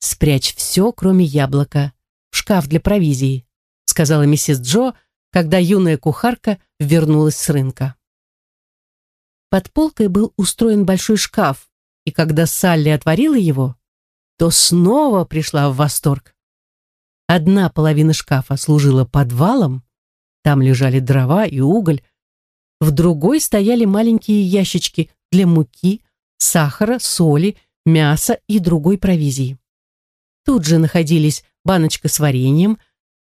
спрячь все, кроме яблока, в шкаф для провизии, сказала миссис Джо, когда юная кухарка вернулась с рынка. Под полкой был устроен большой шкаф, и когда Салли отворила его, то снова пришла в восторг. Одна половина шкафа служила подвалом, там лежали дрова и уголь, в другой стояли маленькие ящички для муки, сахара, соли, мяса и другой провизии. Тут же находились баночка с вареньем,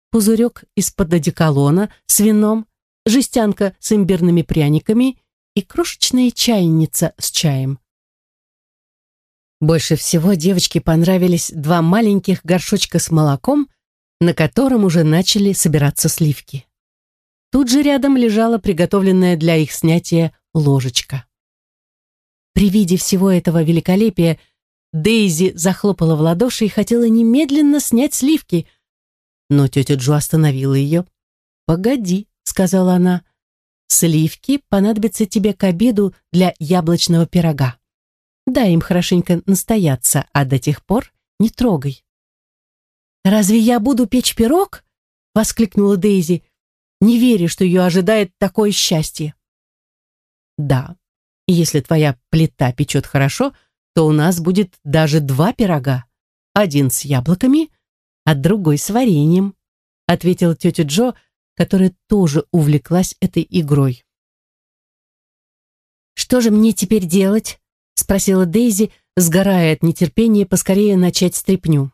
пузырек из-под одеколона с вином, жестянка с имбирными пряниками и крошечная чайница с чаем. Больше всего девочке понравились два маленьких горшочка с молоком, на котором уже начали собираться сливки. Тут же рядом лежала приготовленная для их снятия ложечка. При виде всего этого великолепия Дейзи захлопала в ладоши и хотела немедленно снять сливки, но тетя Джо остановила ее. «Погоди», — сказала она, — «сливки понадобятся тебе к обеду для яблочного пирога. Дай им хорошенько настояться, а до тех пор не трогай». «Разве я буду печь пирог?» — воскликнула Дейзи, не веря, что ее ожидает такое счастье. «Да, если твоя плита печет хорошо, то у нас будет даже два пирога. Один с яблоками, а другой с вареньем», ответила тетя Джо, которая тоже увлеклась этой игрой. «Что же мне теперь делать?» спросила Дейзи, сгорая от нетерпения поскорее начать стряпню.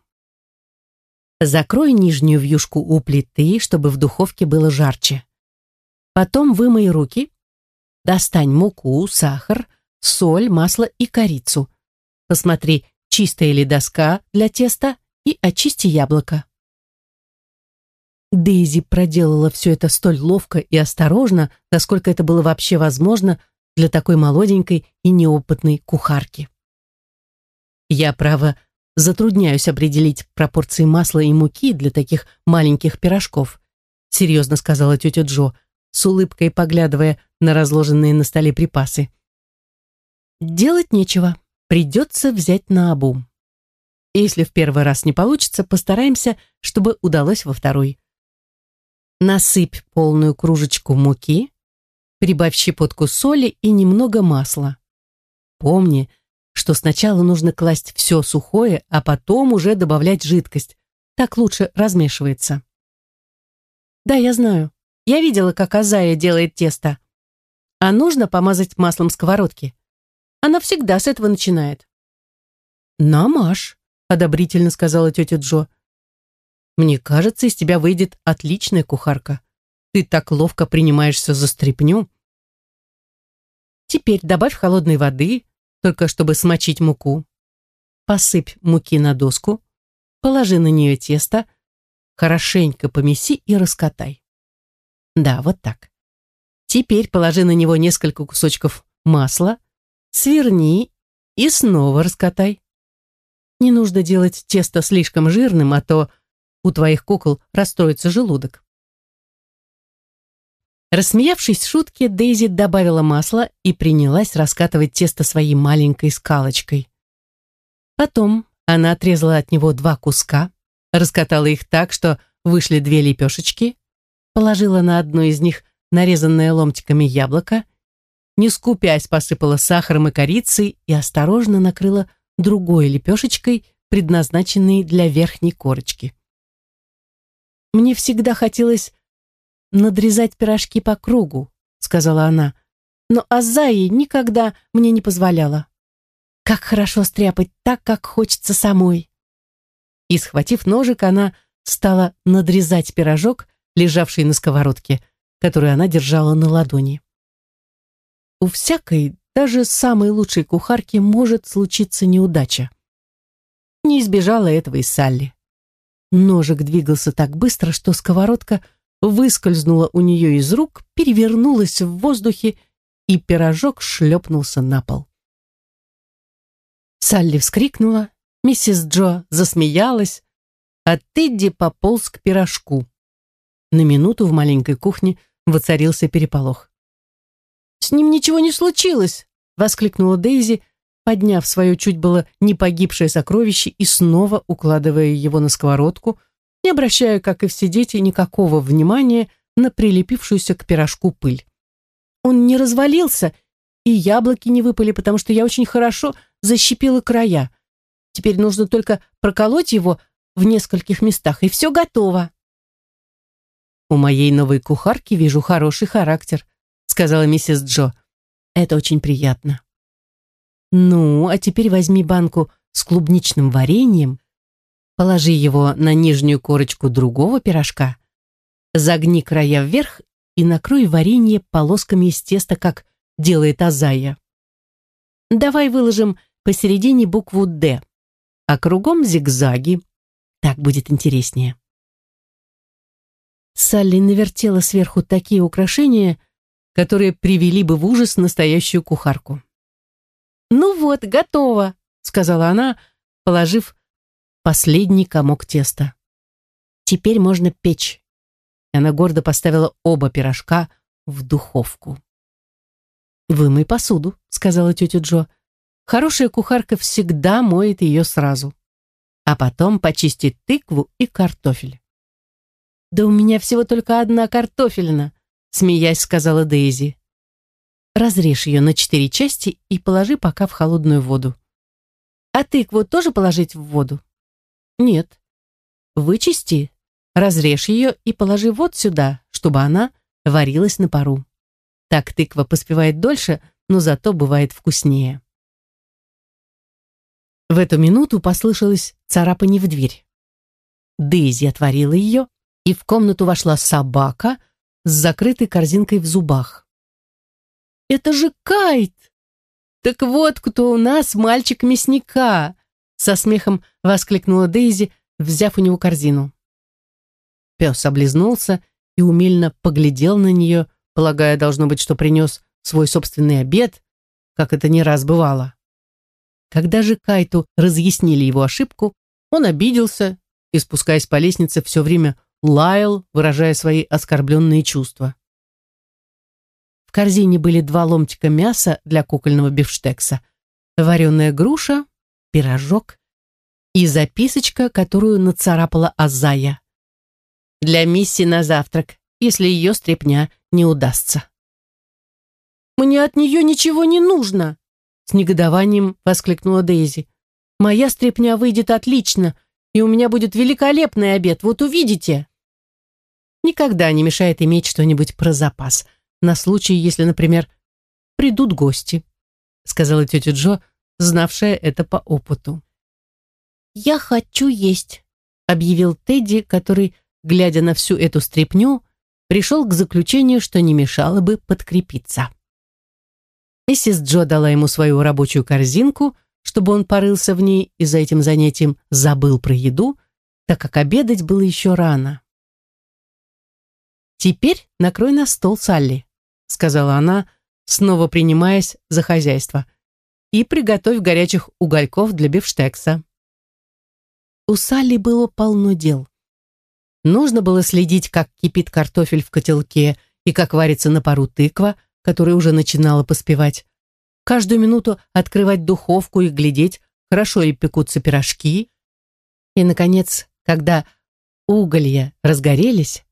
Закрой нижнюю вьюшку у плиты, чтобы в духовке было жарче. Потом вымой руки, достань муку, сахар, соль, масло и корицу. Посмотри, чистая ли доска для теста и очисти яблоко. Дейзи проделала все это столь ловко и осторожно, насколько это было вообще возможно для такой молоденькой и неопытной кухарки. Я, право, затрудняюсь определить пропорции масла и муки для таких маленьких пирожков, серьезно сказала тетя Джо, с улыбкой поглядывая на разложенные на столе припасы. Делать нечего, придется взять на обум. Если в первый раз не получится, постараемся, чтобы удалось во второй. Насыпь полную кружечку муки, прибавь щепотку соли и немного масла. Помни, что сначала нужно класть все сухое, а потом уже добавлять жидкость. Так лучше размешивается. Да, я знаю. Я видела, как Азая делает тесто. А нужно помазать маслом сковородки. Она всегда с этого начинает. «Намажь», — одобрительно сказала тетя Джо. «Мне кажется, из тебя выйдет отличная кухарка. Ты так ловко принимаешься за стряпню. Теперь добавь холодной воды, только чтобы смочить муку. Посыпь муки на доску, положи на нее тесто, хорошенько помеси и раскатай. Да, вот так. Теперь положи на него несколько кусочков масла, сверни и снова раскатай. Не нужно делать тесто слишком жирным, а то у твоих кукол расстроится желудок. Рассмеявшись шутке, Дейзи добавила масло и принялась раскатывать тесто своей маленькой скалочкой. Потом она отрезала от него два куска, раскатала их так, что вышли две лепешечки, положила на одну из них нарезанное ломтиками яблоко, не скупясь посыпала сахаром и корицей и осторожно накрыла другой лепешечкой, предназначенной для верхней корочки. Мне всегда хотелось надрезать пирожки по кругу», — сказала она. «Но Азаи никогда мне не позволяла. Как хорошо стряпать так, как хочется самой». И, схватив ножик, она стала надрезать пирожок, лежавший на сковородке, который она держала на ладони. У всякой, даже самой лучшей кухарки, может случиться неудача. Не избежала этого и Салли. Ножик двигался так быстро, что сковородка — выскользнула у нее из рук, перевернулась в воздухе, и пирожок шлепнулся на пол. Салли вскрикнула, миссис Джо засмеялась, а Тедди пополз к пирожку. На минуту в маленькой кухне воцарился переполох. «С ним ничего не случилось!» — воскликнула Дейзи, подняв свое чуть было не погибшее сокровище и снова укладывая его на сковородку, не обращая, как и все дети, никакого внимания на прилепившуюся к пирожку пыль. Он не развалился, и яблоки не выпали, потому что я очень хорошо защипила края. Теперь нужно только проколоть его в нескольких местах, и все готово. «У моей новой кухарки вижу хороший характер», сказала миссис Джо. «Это очень приятно». «Ну, а теперь возьми банку с клубничным вареньем, положи его на нижнюю корочку другого пирожка, загни края вверх и накрой варенье полосками из теста, как делает Азая. Давай выложим посередине букву «Д», а кругом зигзаги. Так будет интереснее. Салли навертела сверху такие украшения, которые привели бы в ужас настоящую кухарку. «Ну вот, готово», — сказала она, положив последний комок теста. «Теперь можно печь». Она гордо поставила оба пирожка в духовку. «Вымой посуду», — сказала тетя Джо. «Хорошая кухарка всегда моет ее сразу. А потом почистит тыкву и картофель». «Да у меня всего только одна картофелина», — смеясь сказала Дейзи. «Разрежь ее на четыре части и положи пока в холодную воду». «А тыкву тоже положить в воду?» «Нет. Вычисти, разрежь ее и положи вот сюда, чтобы она варилась на пару». Так тыква поспевает дольше, но зато бывает вкуснее. В эту минуту послышалось царапание в дверь. Дейзи отворила ее, и в комнату вошла собака с закрытой корзинкой в зубах. «Это же Кайт! Так вот, кто у нас мальчик мясника!» Со смехом воскликнула Дейзи, взяв у него корзину. Пес облизнулся и умельно поглядел на нее, полагая, должно быть, что принес свой собственный обед, как это не раз бывало. Когда же Кайту разъяснили его ошибку, он обиделся и, спускаясь по лестнице, все время лаял, выражая свои оскорбленные чувства. В корзине были два ломтика мяса для кукольного бифштекса, вареная груша, пирожок и записочка, которую нацарапала Азая. «Для Мисси на завтрак, если ее стряпня не удастся. «Мне от нее ничего не нужно!» С негодованием воскликнула Дейзи. «Моя стряпня выйдет отлично, и у меня будет великолепный обед, вот увидите!» Никогда не мешает иметь что-нибудь про запас, на случай, если, например, придут гости, сказала тетя Джо, знавшая это по опыту. «Я хочу есть», объявил Тедди, который, глядя на всю эту стряпню, пришел к заключению, что не мешало бы подкрепиться. Миссис Джо дала ему свою рабочую корзинку, чтобы он порылся в ней и за этим занятием забыл про еду, так как обедать было еще рано. «Теперь накрой на стол, Салли», — сказала она, снова принимаясь за хозяйство, «и приготовь горячих угольков для бифштекса». У Салли было полно дел. Нужно было следить, как кипит картофель в котелке и как варится на пару тыква, которая уже начинала поспевать. Каждую минуту открывать духовку и глядеть, хорошо ли пекутся пирожки. И, наконец, когда уголья разгорелись,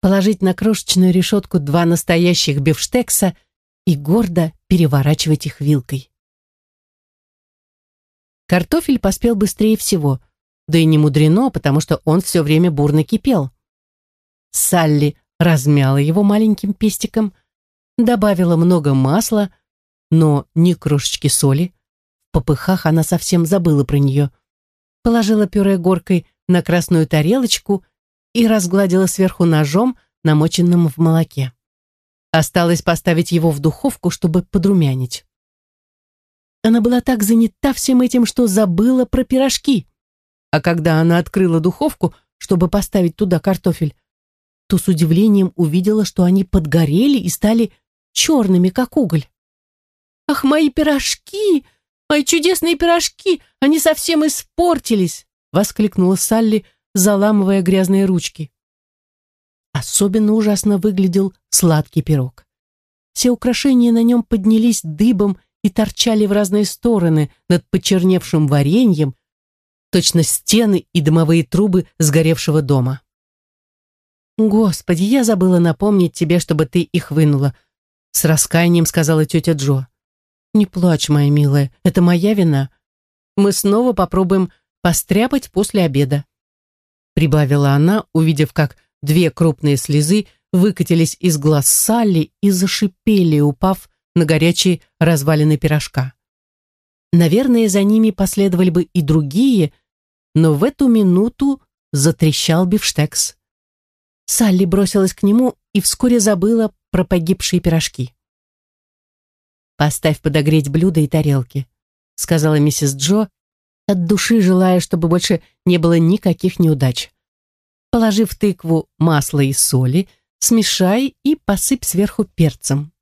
положить на крошечную решетку два настоящих бифштекса и гордо переворачивать их вилкой. Картофель поспел быстрее всего, да и не мудрено, потому что он все время бурно кипел. Салли размяла его маленьким пестиком, добавила много масла, но ни крошечки соли. В попыхах она совсем забыла про нее. Положила пюре горкой на красную тарелочку и разгладила сверху ножом, намоченным в молоке. Осталось поставить его в духовку, чтобы подрумянить. Она была так занята всем этим, что забыла про пирожки. А когда она открыла духовку, чтобы поставить туда картофель, то с удивлением увидела, что они подгорели и стали черными, как уголь. «Ах, мои пирожки! Мои чудесные пирожки! Они совсем испортились!» воскликнула Салли, заламывая грязные ручки. Особенно ужасно выглядел сладкий пирог. Все украшения на нем поднялись дыбом и торчали в разные стороны над почерневшим вареньем, точно стены и дымовые трубы сгоревшего дома. «Господи, я забыла напомнить тебе, чтобы ты их вынула», с раскаянием сказала тетя Джо. «Не плачь, моя милая, это моя вина. Мы снова попробуем постряпать после обеда», прибавила она, увидев, как две крупные слезы выкатились из глаз Салли и зашипели, упав на горячие развалины пирожка. Наверное, за ними последовали бы и другие, но в эту минуту затрещал бифштекс. Салли бросилась к нему и вскоре забыла про погибшие пирожки. «Поставь подогреть блюда и тарелки», — сказала миссис Джо, от души желая, чтобы больше не было никаких неудач. Положи в тыкву масло и соли, смешай и посыпь сверху перцем.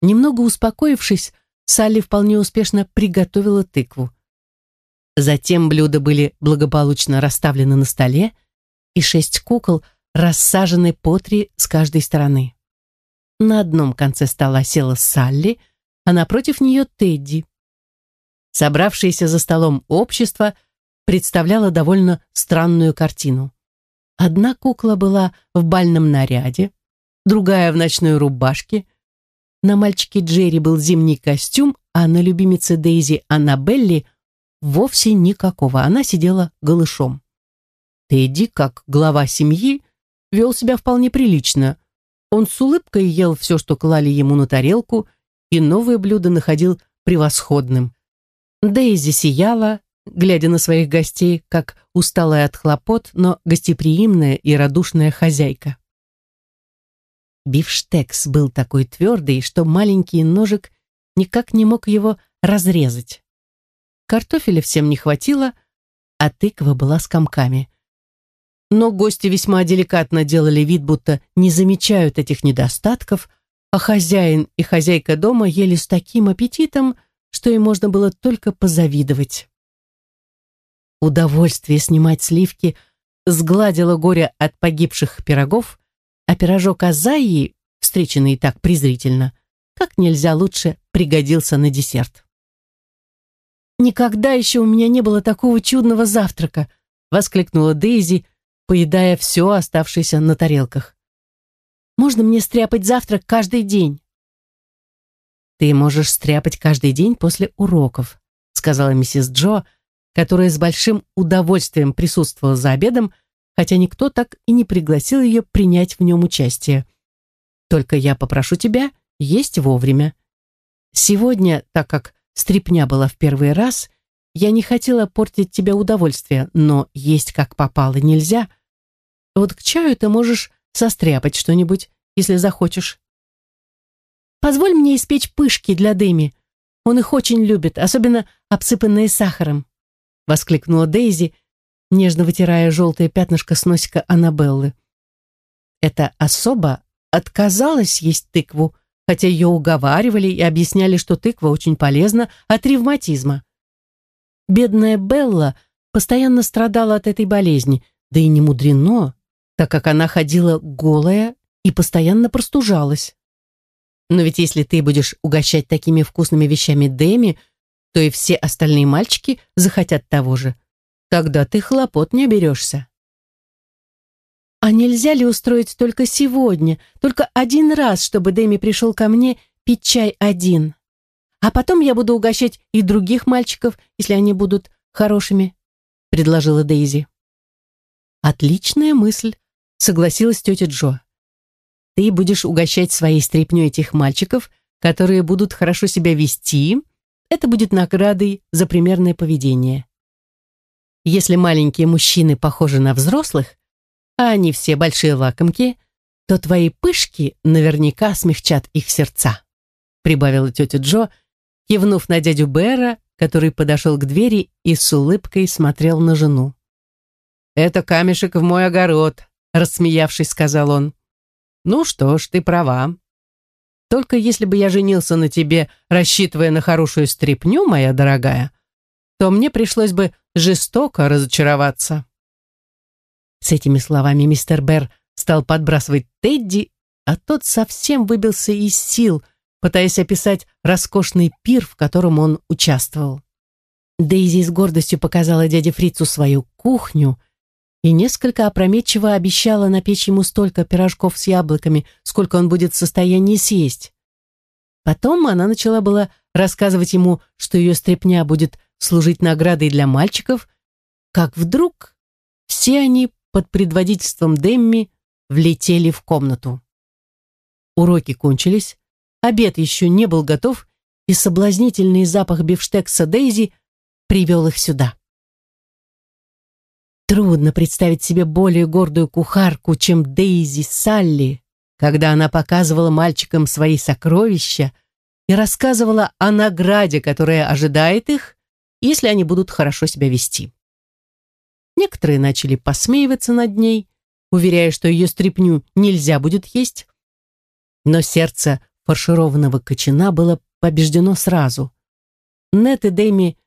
Немного успокоившись, Салли вполне успешно приготовила тыкву. Затем блюда были благополучно расставлены на столе, и шесть кукол рассажены по три с каждой стороны. На одном конце стола села Салли, а напротив нее Тедди. Собравшееся за столом общество представляло довольно странную картину. Одна кукла была в бальном наряде, другая в ночной рубашке, на мальчике Джерри был зимний костюм, а на любимице Дейзи Аннабелли вовсе никакого, она сидела голышом. Тедди, как глава семьи, вел себя вполне прилично. Он с улыбкой ел все, что клали ему на тарелку, и новое блюдо находил превосходным. Дейзи сияла, глядя на своих гостей, как усталая от хлопот, но гостеприимная и радушная хозяйка. Бифштекс был такой твердый, что маленький ножик никак не мог его разрезать. Картофеля всем не хватило, а тыква была с комками. Но гости весьма деликатно делали вид, будто не замечают этих недостатков, а хозяин и хозяйка дома ели с таким аппетитом, что им можно было только позавидовать. Удовольствие снимать сливки сгладило горе от погибших пирогов, а пирожок Азаи, встреченный так презрительно, как нельзя лучше пригодился на десерт. «Никогда еще у меня не было такого чудного завтрака!» воскликнула Дейзи, поедая все оставшееся на тарелках. «Можно мне стряпать завтрак каждый день?» «Ты можешь стряпать каждый день после уроков», сказала миссис Джо, которая с большим удовольствием присутствовала за обедом, хотя никто так и не пригласил ее принять в нем участие. Только я попрошу тебя есть вовремя. Сегодня, так как стрипня была в первый раз, я не хотела портить тебе удовольствие, но есть как попало нельзя. Вот к чаю ты можешь состряпать что-нибудь, если захочешь. Позволь мне испечь пышки для Дэми. Он их очень любит, особенно обсыпанные сахаром, воскликнула Дейзи, нежно вытирая желтое пятнышко с носика Аннабеллы. Эта особа отказалась есть тыкву, хотя ее уговаривали и объясняли, что тыква очень полезна от ревматизма. Бедная Белла постоянно страдала от этой болезни, да и не мудрено, так как она ходила голая и постоянно простужалась. Но ведь если ты будешь угощать такими вкусными вещами Дэми, то и все остальные мальчики захотят того же. Тогда ты хлопот не оберешься. А нельзя ли устроить только сегодня, только один раз, чтобы Дэми пришел ко мне пить чай один? А потом я буду угощать и других мальчиков, если они будут хорошими, предложила Дейзи. Отличная мысль, согласилась тетя Джо. Ты будешь угощать своей стряпнёй этих мальчиков, которые будут хорошо себя вести. Это будет наградой за примерное поведение. Если маленькие мужчины похожи на взрослых, а они все большие лакомки, то твои пышки наверняка смягчат их сердца», прибавила тетя Джо, кивнув на дядю Бэра, который подошел к двери и с улыбкой смотрел на жену. «Это камешек в мой огород», рассмеявшись, сказал он. «Ну что ж, ты права. Только если бы я женился на тебе, рассчитывая на хорошую стряпню, моя дорогая, то мне пришлось бы жестоко разочароваться». С этими словами мистер Берр стал подбрасывать Тедди, а тот совсем выбился из сил, пытаясь описать роскошный пир, в котором он участвовал. Дейзи с гордостью показала дяде Фрицу свою кухню и несколько опрометчиво обещала напечь ему столько пирожков с яблоками, сколько он будет в состоянии съесть. Потом она начала было рассказывать ему, что ее стряпня будет служить наградой для мальчиков, как вдруг все они под предводительством Демми влетели в комнату. Уроки кончились, обед еще не был готов, и соблазнительный запах бифштекса Дейзи привел их сюда. Трудно представить себе более гордую кухарку, чем Дейзи Салли, когда она показывала мальчикам свои сокровища и рассказывала о награде, которая ожидает их, если они будут хорошо себя вести. Некоторые начали посмеиваться над ней, уверяя, что ее стряпню нельзя будет есть. Но сердце фаршированного кочана было побеждено сразу. Нет и Дэми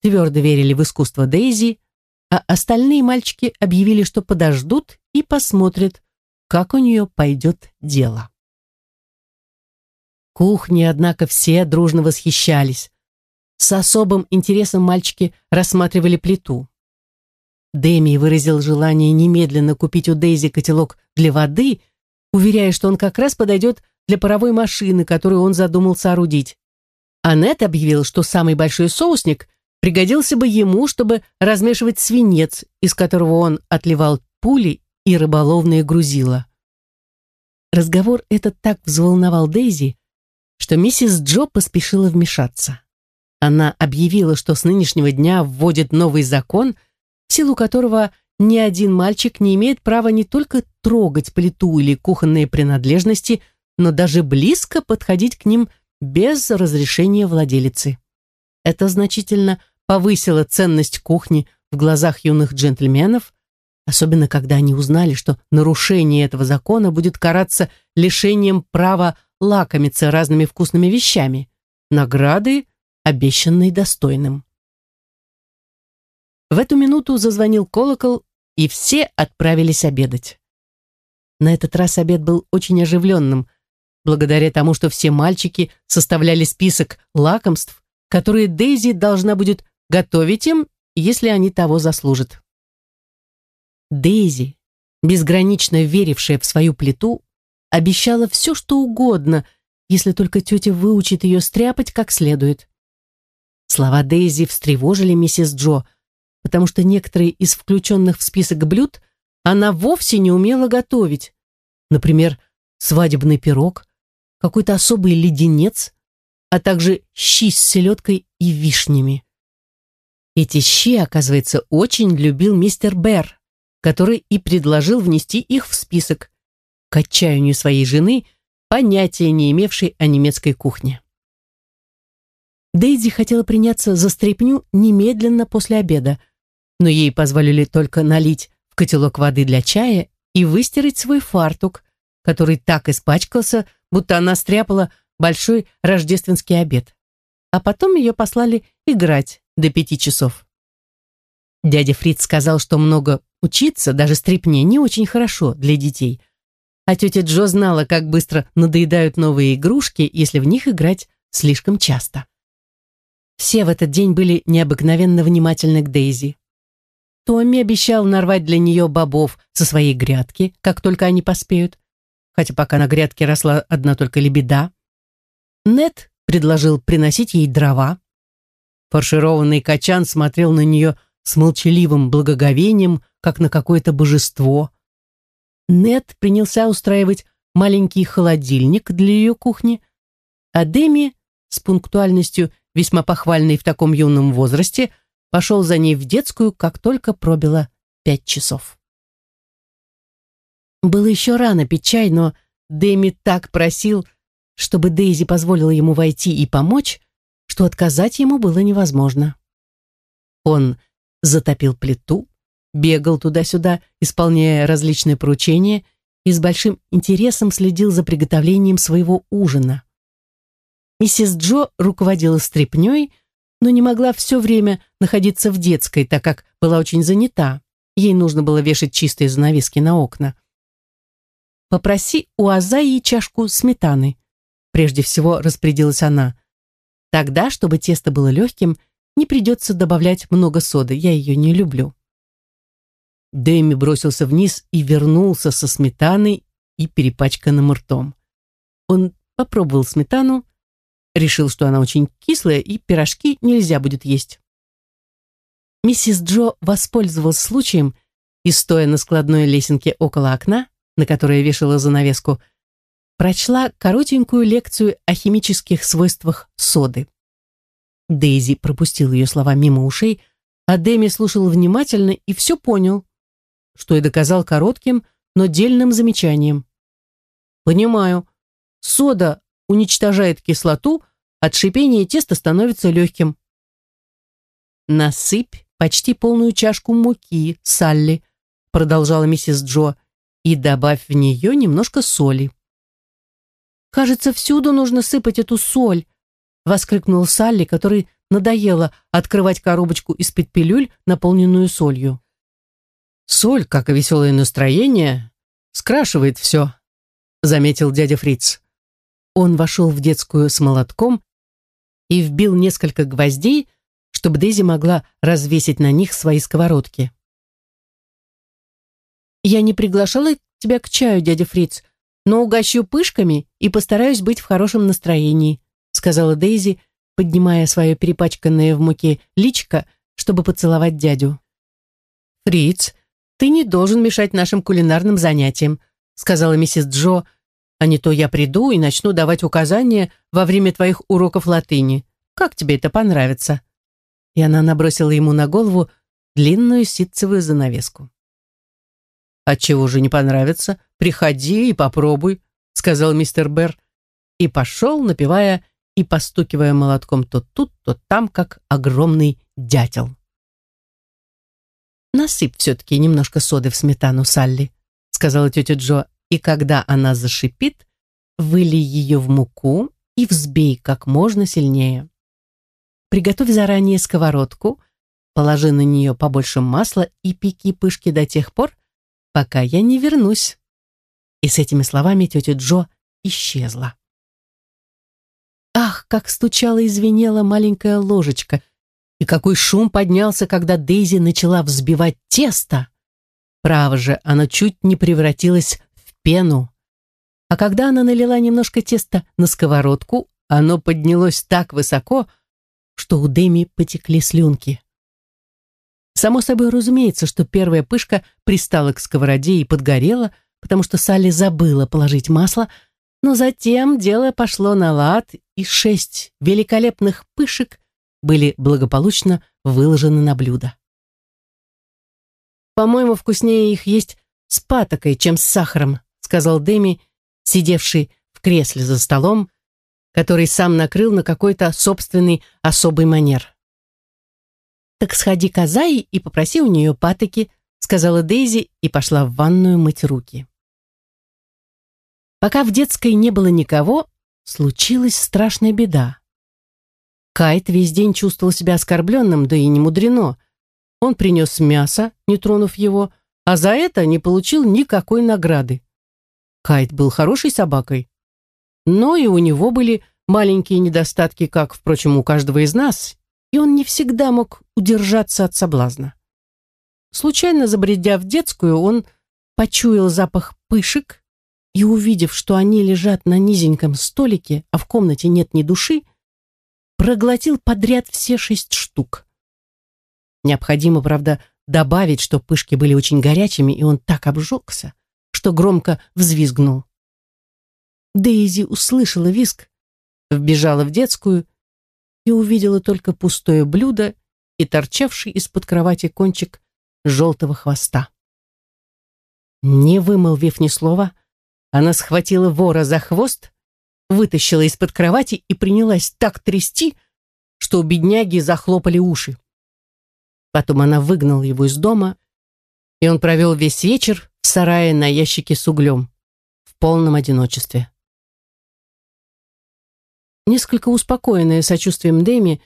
твердо верили в искусство Дейзи, а остальные мальчики объявили, что подождут и посмотрят, как у нее пойдет дело. Кухни, однако, все дружно восхищались. С особым интересом мальчики рассматривали плиту. Дэми выразил желание немедленно купить у Дейзи котелок для воды, уверяя, что он как раз подойдет для паровой машины, которую он задумал соорудить. Аннет объявил, что самый большой соусник пригодился бы ему, чтобы размешивать свинец, из которого он отливал пули и рыболовные грузила. Разговор этот так взволновал Дейзи, что миссис Джо поспешила вмешаться. Она объявила, что с нынешнего дня вводит новый закон – в силу которого ни один мальчик не имеет права не только трогать плиту или кухонные принадлежности, но даже близко подходить к ним без разрешения владелицы. Это значительно повысило ценность кухни в глазах юных джентльменов, особенно когда они узнали, что нарушение этого закона будет караться лишением права лакомиться разными вкусными вещами, награды, обещанной достойным. В эту минуту зазвонил колокол, и все отправились обедать. На этот раз обед был очень оживленным, благодаря тому, что все мальчики составляли список лакомств, которые Дейзи должна будет готовить им, если они того заслужат. Дейзи, безгранично верившая в свою плиту, обещала все, что угодно, если только тетя выучит ее стряпать как следует. Слова Дейзи встревожили миссис Джо, потому что некоторые из включенных в список блюд она вовсе не умела готовить. Например, свадебный пирог, какой-то особый леденец, а также щи с селедкой и вишнями. Эти щи, оказывается, очень любил мистер Берр, который и предложил внести их в список, к отчаянию своей жены, понятия не имевшей о немецкой кухне. Дейзи хотела приняться за стряпню немедленно после обеда, но ей позволили только налить в котелок воды для чая и выстирать свой фартук, который так испачкался, будто она стряпала большой рождественский обед. А потом ее послали играть до пяти часов. Дядя Фриц сказал, что много учиться, даже стрипне, не очень хорошо для детей. А тетя Джо знала, как быстро надоедают новые игрушки, если в них играть слишком часто. Все в этот день были необыкновенно внимательны к Дейзи. Томми обещал нарвать для нее бобов со своей грядки, как только они поспеют, хотя пока на грядке росла одна только лебеда. Нет предложил приносить ей дрова. Фаршированный качан смотрел на нее с молчаливым благоговением, как на какое-то божество. Нет принялся устраивать маленький холодильник для ее кухни, а Деми с пунктуальностью, весьма похвальной в таком юном возрасте, пошел за ней в детскую, как только пробило пять часов. Было еще рано пить чай, но Дэми так просил, чтобы Дейзи позволила ему войти и помочь, что отказать ему было невозможно. Он затопил плиту, бегал туда-сюда, исполняя различные поручения, и с большим интересом следил за приготовлением своего ужина. Миссис Джо руководила стряпнёй, но не могла все время находиться в детской, так как была очень занята. Ей нужно было вешать чистые занавески на окна. «Попроси у Азаи чашку сметаны», прежде всего распорядилась она. Тогда, чтобы тесто было легким, не придется добавлять много соды, я ее не люблю. Дэми бросился вниз и вернулся со сметаной и перепачканным ртом. Он попробовал сметану, решил, что она очень кислая и пирожки нельзя будет есть. Миссис Джо воспользовалась случаем и, стоя на складной лесенке около окна, на которое вешала занавеску, прочла коротенькую лекцию о химических свойствах соды. Дейзи пропустил ее слова мимо ушей, а Дэми слушал внимательно и все понял, что и доказал коротким, но дельным замечанием. «Понимаю. Сода уничтожает кислоту, от шипения тесто становится легким». «Насыпь почти полную чашку муки, Салли», продолжала миссис Джо, «и добавь в нее немножко соли». «Кажется, всюду нужно сыпать эту соль», воскликнул Салли, который надоело открывать коробочку из-под пилюль, наполненную солью. «Соль, как и веселое настроение, скрашивает все», заметил дядя Фриц. Он вошел в детскую с молотком и вбил несколько гвоздей, чтобы Дейзи могла развесить на них свои сковородки. «Я не приглашала тебя к чаю, дядя Фриц, но угощу пышками и постараюсь быть в хорошем настроении», сказала Дейзи, поднимая свое перепачканное в муке личко, чтобы поцеловать дядю. «Фриц, ты не должен мешать нашим кулинарным занятиям», сказала миссис Джо, «а не то я приду и начну давать указания во время твоих уроков латыни. Как тебе это понравится?» И она набросила ему на голову длинную ситцевую занавеску. «Отчего же не понравится? Приходи и попробуй», сказал мистер Берр и пошел, напевая и постукивая молотком то тут, то там, как огромный дятел. «Насыпь все-таки немножко соды в сметану, Салли», сказала тетя Джо, и когда она зашипит, вылей ее в муку и взбей как можно сильнее. Приготовь заранее сковородку, положи на нее побольше масла и пеки пышки до тех пор, пока я не вернусь. И с этими словами тетя Джо исчезла. Ах, как стучала и звенела маленькая ложечка, и какой шум поднялся, когда Дейзи начала взбивать тесто. Право же, оно чуть не превратилось в пену. А когда она налила немножко теста на сковородку, оно поднялось так высоко, что у Дэми потекли слюнки. Само собой разумеется, что первая пышка пристала к сковороде и подгорела, потому что Салли забыла положить масло, но затем дело пошло на лад, и шесть великолепных пышек были благополучно выложены на блюдо. «По-моему, вкуснее их есть с патокой, чем с сахаром», сказал Дэми, сидевший в кресле за столом, который сам накрыл на какой-то собственный особый манер. «Так сходи к Азаи и попроси у нее патоки», сказала Дейзи и пошла в ванную мыть руки. Пока в детской не было никого, случилась страшная беда. Кайт весь день чувствовал себя оскорбленным, да и не мудрено. Он принес мясо, не тронув его, а за это не получил никакой награды. Кайт был хорошей собакой, но и у него были маленькие недостатки, как, впрочем, у каждого из нас, и он не всегда мог удержаться от соблазна. Случайно забредя в детскую, он почуял запах пышек, и, увидев, что они лежат на низеньком столике, а в комнате нет ни души, проглотил подряд все шесть штук. Необходимо, правда, добавить, что пышки были очень горячими, и он так обжегся, что громко взвизгнул. Дейзи услышала визг, вбежала в детскую и увидела только пустое блюдо и торчавший из-под кровати кончик желтого хвоста. Не вымолвив ни слова, она схватила вора за хвост, вытащила из-под кровати и принялась так трясти, что у бедняги захлопали уши. Потом она выгнала его из дома, и он провел весь вечер в сарае на ящике с углем, в полном одиночестве. Несколько успокоенная сочувствием Дэми,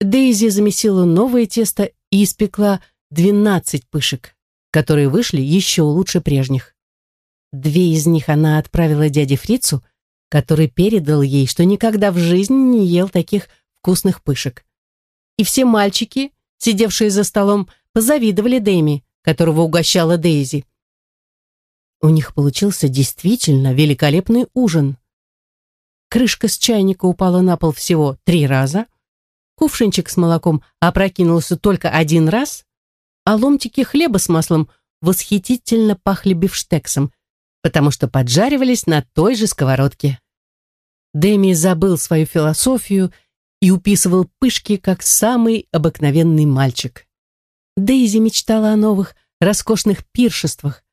Дейзи замесила новое тесто и испекла двенадцать пышек, которые вышли еще лучше прежних. Две из них она отправила дяде Фрицу, который передал ей, что никогда в жизни не ел таких вкусных пышек. И все мальчики, сидевшие за столом, позавидовали Дэми, которого угощала Дейзи. У них получился действительно великолепный ужин. Крышка с чайника упала на пол всего три раза, кувшинчик с молоком опрокинулся только один раз, а ломтики хлеба с маслом восхитительно пахли бифштексом, потому что поджаривались на той же сковородке. Дэми забыл свою философию и уписывал пышки, как самый обыкновенный мальчик. Дейзи мечтала о новых, роскошных пиршествах,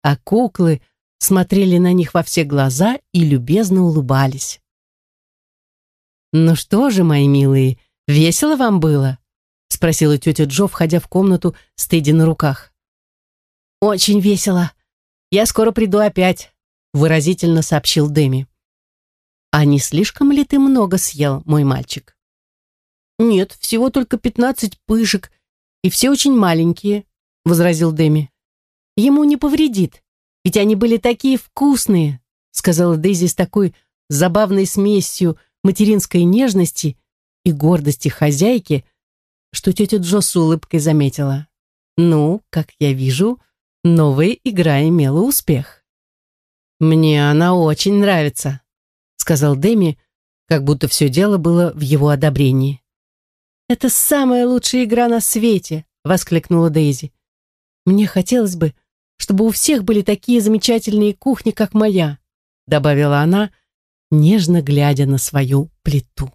а куклы смотрели на них во все глаза и любезно улыбались. «Ну что же, мои милые, весело вам было?» спросила тетя Джо, входя в комнату с Тедди на руках. «Очень весело. Я скоро приду опять», выразительно сообщил Дэми. «А не слишком ли ты много съел, мой мальчик?» «Нет, всего только пятнадцать пышек, и все очень маленькие», возразил Дэми. Ему не повредит, ведь они были такие вкусные, сказала Дейзи с такой забавной смесью материнской нежности и гордости хозяйки, что тетя Джо с улыбкой заметила. Ну, как я вижу, новая игра имела успех. «Мне она очень нравится», — сказал Дэми, как будто все дело было в его одобрении. «Это самая лучшая игра на свете!» — воскликнула Дейзи. «Мне хотелось бы, чтобы у всех были такие замечательные кухни, как моя», добавила она, нежно глядя на свою плиту.